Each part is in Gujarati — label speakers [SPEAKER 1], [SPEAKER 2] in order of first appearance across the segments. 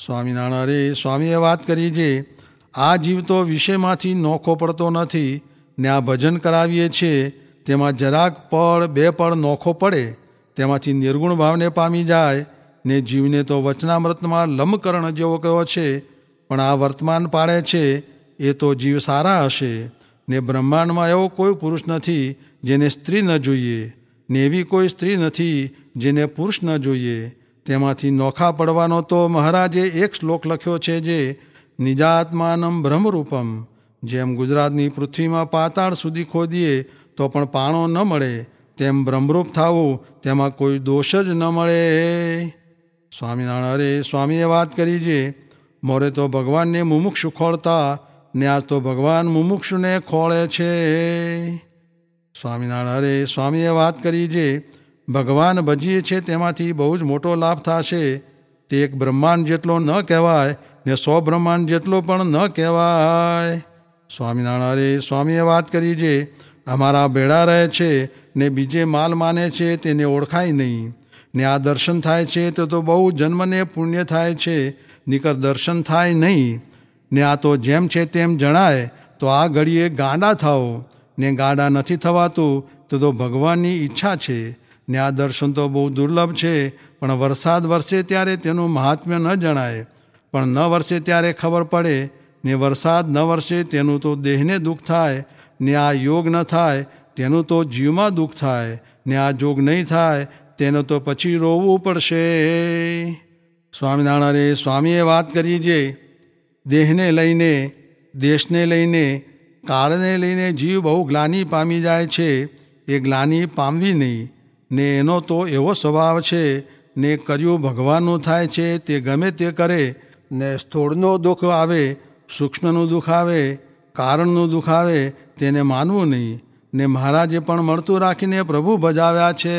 [SPEAKER 1] સ્વામિનારાયણ અરે સ્વામીએ વાત કરી જે, આ જીવ તો વિષયમાંથી નોખો પડતો નથી, ને આ ભજન કરાવીએ છીએ તેમાં જરાક પળ, બે પળ નોખો પડે, તેમાંથી નિર્ગુણ ભાવને પામી જાય, ને જીવને તો વચનામૃતમાં લંબકર્ણ જેવો કયો છે, પણ આ વર્તમાન પાડે છે, એ તો જીવ સારા હશે, ને બ્રહ્માંડમાં એવો કોઈ પુરુષ નથી, જેને સ્ત્રી ન જોઈએ, ને એવી કોઈ સ્ત્રી નથી, જેને પુરુષ ન જોઈએ તેમાંથી નોખા પડવાનો તો મહારાજે એક શ્લોક લખ્યો છે જે નિજાત્માનમ બ્રહ્મરૂપમ, જેમ ગુજરાતની પૃથ્વીમાં પાતાળ સુધી ખોદીએ તો પણ પાણો ન મળે, તેમ બ્રહ્મરૂપ થવું તેમાં કોઈ દોષ જ ન મળે. સ્વામિનારાયણ, અરે સ્વામીએ વાત કરી છે મોરે તો ભગવાનને મુમુક્ષુ ખોળતા, ને આજ તો ભગવાન મુમુક્ષુને ખોળે છે. સ્વામિનારાયણ, અરે સ્વામીએ વાત કરી છે ભગવાન ભજીએ છે તેમાંથી બહુ જ મોટો લાભ થશે. તે એક બ્રહ્માંડ જેટલો ન કહેવાય ને સો બ્રહ્માંડ જેટલો પણ ન કહેવાય. સ્વામિનારાયણ સ્વામીએ વાત કરી જે, અમારા ભેળા રહે છે ને બીજે માલ માને છે તેને ઓળખાય નહીં. ને આ દર્શન થાય છે તો તો બહુ જન્મને પુણ્ય થાય છે, નિકર દર્શન થાય નહીં. ને આ તો જેમ છે તેમ જણાય, તો આ ઘડીએ ગાંડા થાઓ. ને ગાંડા નથી થવાતું તો તો ભગવાનની ઈચ્છા છે. ને આ દર્શન તો બહુ દુર્લભ છે, પણ વરસાદ વરસે ત્યારે તેનું મહાત્મ્ય ન જણાય. પણ ન વરસે ત્યારે ખબર પડે, ને વરસાદ ન વરસે તેનું તો દેહને દુઃખ થાય, ને આ યોગ ન થાય, તેનું તો જીવમાં દુઃખ થાય, ને આ જોગ નહીં થાય, તેનું તો પછી રોવું પડશે. સ્વામિનારાયણે સ્વામીએ વાત કરી છે દેહને લઈને, દેશને લઈને, કાળને લઈને જીવ બહુ ગ્લાની પામી જાય છે, એ ગ્લાની પામવી નહીં. ને એનો તો એવો સ્વભાવ છે, ને કર્યું ભગવાનનું થાય છે, તે ગમે તે કરે, ને સ્થૂળનો દુઃખ આવે, સૂક્ષ્મનું દુઃખ આવે, કારણનું દુઃખ આવે, તેને માનવું નહીં, ને મહારાજે પણ મળતું રાખીને પ્રભુ ભજાવ્યા છે.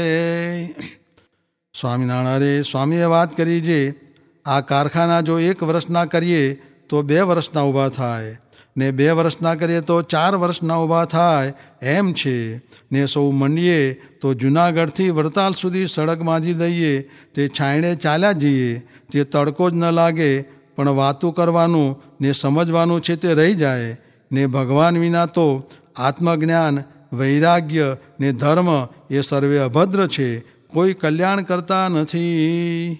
[SPEAKER 1] સ્વામિનારાયણ, સ્વામીએ વાત કરી છે આ કારખાના જો એક વર્ષના કરીએ તો બે વર્ષના ઊભા થાય. ને બે વર્ષના કરીએ તો ચાર વર્ષના ઊભા થાય. એમ છે. ને સૌ મંડીએ તો જુનાગઢથી વડતાલ સુધી સડક બાંધી દઈએ. તે છાંયણે ચાલ્યા જઈએ. તે તડકો જ ન લાગે, પણ વાતું કરવાનું ને સમજવાનું છે તે રહી જાય. ને ભગવાન વિના તો આત્મજ્ઞાન, વૈરાગ્ય ને ધર્મ એ સર્વે અભદ્ર છે. કોઈ કલ્યાણ કરતા નથી.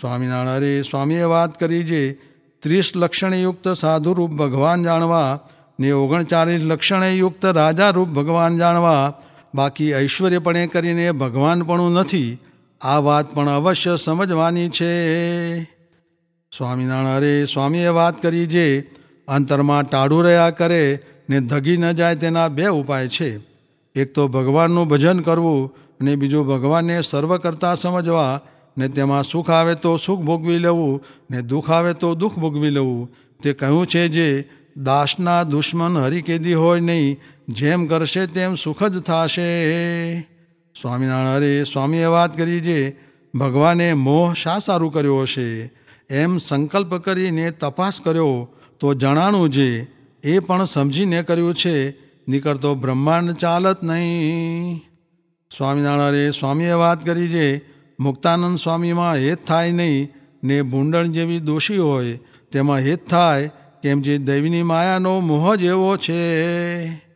[SPEAKER 1] સ્વામિનારાયણ, અરે સ્વામીએ વાત કરી છે ત્રીસ લક્ષણયુક્ત સાધુરૂપ ભગવાન જાણવા ને ઓગણચાલીસ લક્ષણયુક્ત રાજારૂપ ભગવાન જાણવા, બાકી ઐશ્વર્યપણે કરીને ભગવાનપણું નથી, આ વાત પણ અવશ્ય સમજવાની છે. સ્વામિનારાયણ અરે, સ્વામીએ વાત કરી જે અંતરમાં ટાળું રહ્યા કરે ને ધગી ન જાય તેના બે ઉપાય છે. એક તો ભગવાનનું ભજન કરવું અને બીજું ભગવાનને સર્વ કરતાં સમજવા ને તેમાં સુખ આવે તો સુખ ભોગવી લેવું, ને દુઃખ આવે તો દુઃખ ભોગવી લેવું. તે કહ્યું છે જે, દાસના દુશ્મન હરિકેદી હોય નહીં, જેમ કરશે તેમ સુખ જ થશે. સ્વામિનારાયણ હરે, સ્વામીએ વાત કરી છે ભગવાને મોહ શા સારું કર્યો હશે? એમ સંકલ્પ કરીને તપાસ કર્યો, તો જણાણું જે, એ પણ સમજીને કર્યું છે નીકળતો બ્રહ્માંડ ચાલત નહીં. સ્વામિનારાયણ સ્વામીએ વાત કરી છે મુક્તાનંદ સ્વામીમાં હેત થાય નહીં ને ભૂંડણ જેવી દોષી હોય, તેમાં હેત થાય, કેમ જે દૈવની માયાનો મોહ જ એવો છે.